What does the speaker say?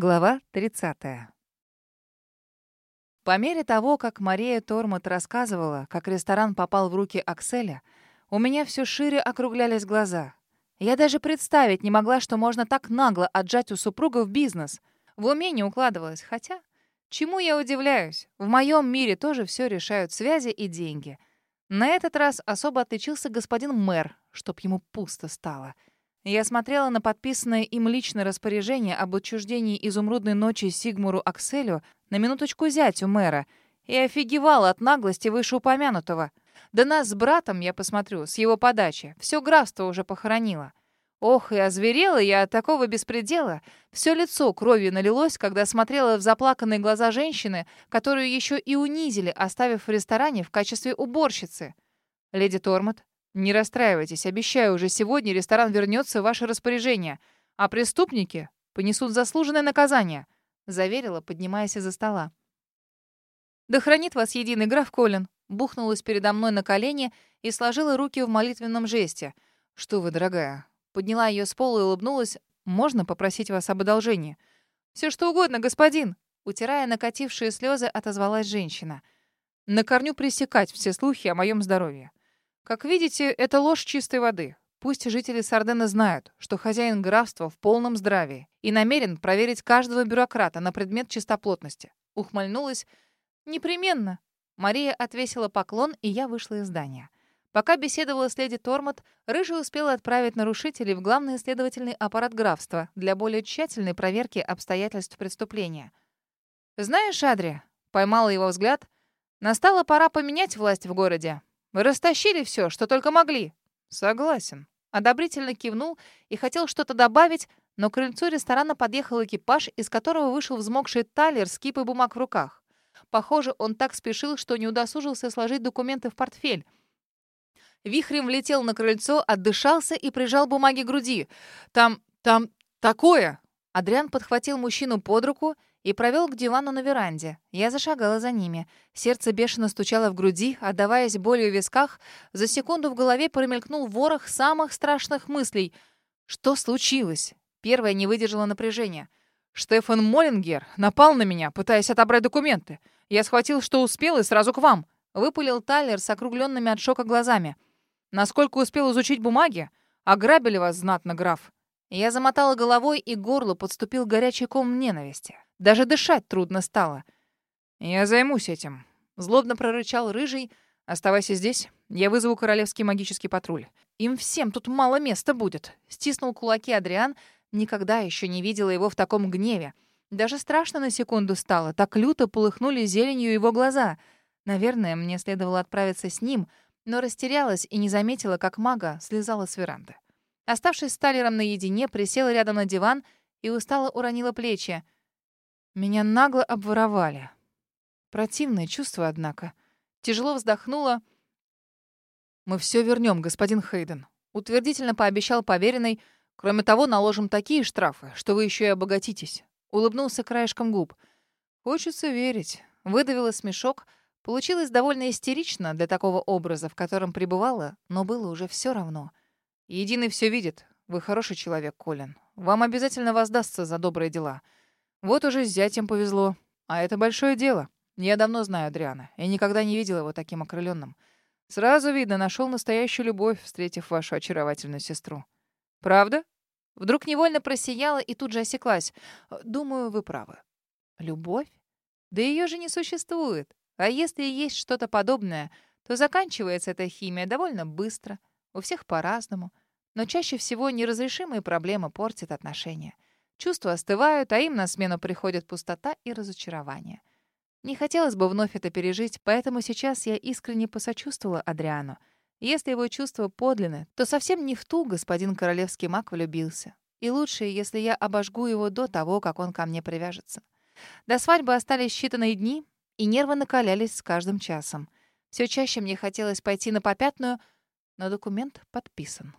Глава 30. По мере того, как Мария Тормот рассказывала, как ресторан попал в руки Акселя, у меня все шире округлялись глаза. Я даже представить не могла, что можно так нагло отжать у супругов бизнес. В уме не укладывалось, хотя... Чему я удивляюсь? В моем мире тоже все решают связи и деньги. На этот раз особо отличился господин мэр, чтоб ему пусто стало — я смотрела на подписанное им личное распоряжение об отчуждении изумрудной ночи Сигмуру Акселю на минуточку зятю мэра и офигевала от наглости вышеупомянутого. Да нас с братом, я посмотрю, с его подачи, все графство уже похоронило. Ох, и озверела я от такого беспредела. Все лицо кровью налилось, когда смотрела в заплаканные глаза женщины, которую еще и унизили, оставив в ресторане в качестве уборщицы. Леди Тормот, не расстраивайтесь, обещаю, уже сегодня ресторан вернется в ваше распоряжение, а преступники понесут заслуженное наказание», — заверила, поднимаясь из-за стола. «Да хранит вас единый граф Колин», — бухнулась передо мной на колени и сложила руки в молитвенном жесте. «Что вы, дорогая?» Подняла ее с пола и улыбнулась. «Можно попросить вас об одолжении?» «Все что угодно, господин!» Утирая накатившие слезы, отозвалась женщина. «На корню пресекать все слухи о моем здоровье. Как видите, это ложь чистой воды. Пусть жители Сардена знают, что хозяин графства в полном здравии и намерен проверить каждого бюрократа на предмет чистоплотности. Ухмыльнулась. «Непременно». Мария отвесила поклон, и я вышла из здания. Пока беседовала с леди Тормот, Рыжий успела отправить нарушителей в главный исследовательный аппарат графства для более тщательной проверки обстоятельств преступления. «Знаешь, Адри», — поймала его взгляд, — «настала пора поменять власть в городе. Вы растащили все, что только могли. Согласен. Одобрительно кивнул и хотел что-то добавить, но к крыльцу ресторана подъехал экипаж, из которого вышел взмокший талер с кипой бумаг в руках. Похоже, он так спешил, что не удосужился сложить документы в портфель. Вихрем влетел на крыльцо, отдышался и прижал бумаги к груди. «Там... там... такое!» Адриан подхватил мужчину под руку и провел к дивану на веранде. Я зашагала за ними. Сердце бешено стучало в груди, отдаваясь болью в висках. За секунду в голове промелькнул ворох самых страшных мыслей. Что случилось? Первая не выдержала напряжения. Штефан Моллингер напал на меня, пытаясь отобрать документы. Я схватил, что успел, и сразу к вам. Выпалил Тайлер с округленными от шока глазами. Насколько успел изучить бумаги? Ограбили вас знатно, граф. Я замотала головой, и горло подступил горячий ком ненависти. Даже дышать трудно стало. «Я займусь этим», — злобно прорычал Рыжий. «Оставайся здесь, я вызову королевский магический патруль. Им всем тут мало места будет», — стиснул кулаки Адриан. Никогда еще не видела его в таком гневе. Даже страшно на секунду стало, так люто полыхнули зеленью его глаза. Наверное, мне следовало отправиться с ним, но растерялась и не заметила, как мага слезала с веранды. Оставшись с Талером наедине, присела рядом на диван и устало уронила плечи. Меня нагло обворовали. Противное чувство, однако. Тяжело вздохнула. «Мы все вернем, господин Хейден», — утвердительно пообещал поверенный. «Кроме того, наложим такие штрафы, что вы еще и обогатитесь». Улыбнулся краешком губ. «Хочется верить». Выдавила смешок. Получилось довольно истерично для такого образа, в котором пребывала, но было уже все равно. «Единый все видит. Вы хороший человек, Колин. Вам обязательно воздастся за добрые дела». Вот уже с зятем повезло. А это большое дело. Я давно знаю Адриана и никогда не видел его таким окрыленным. Сразу видно, нашел настоящую любовь, встретив вашу очаровательную сестру. Правда? Вдруг невольно просияла и тут же осеклась. Думаю, вы правы. Любовь? Да ее же не существует. А если есть что-то подобное, то заканчивается эта химия довольно быстро. У всех по-разному. Но чаще всего неразрешимые проблемы портят отношения. Чувства остывают, а им на смену приходят пустота и разочарование. Не хотелось бы вновь это пережить, поэтому сейчас я искренне посочувствовала Адриану. Если его чувства подлинны, то совсем не в ту господин королевский маг влюбился. И лучше, если я обожгу его до того, как он ко мне привяжется. До свадьбы остались считанные дни, и нервы накалялись с каждым часом. Все чаще мне хотелось пойти на попятную, но документ подписан.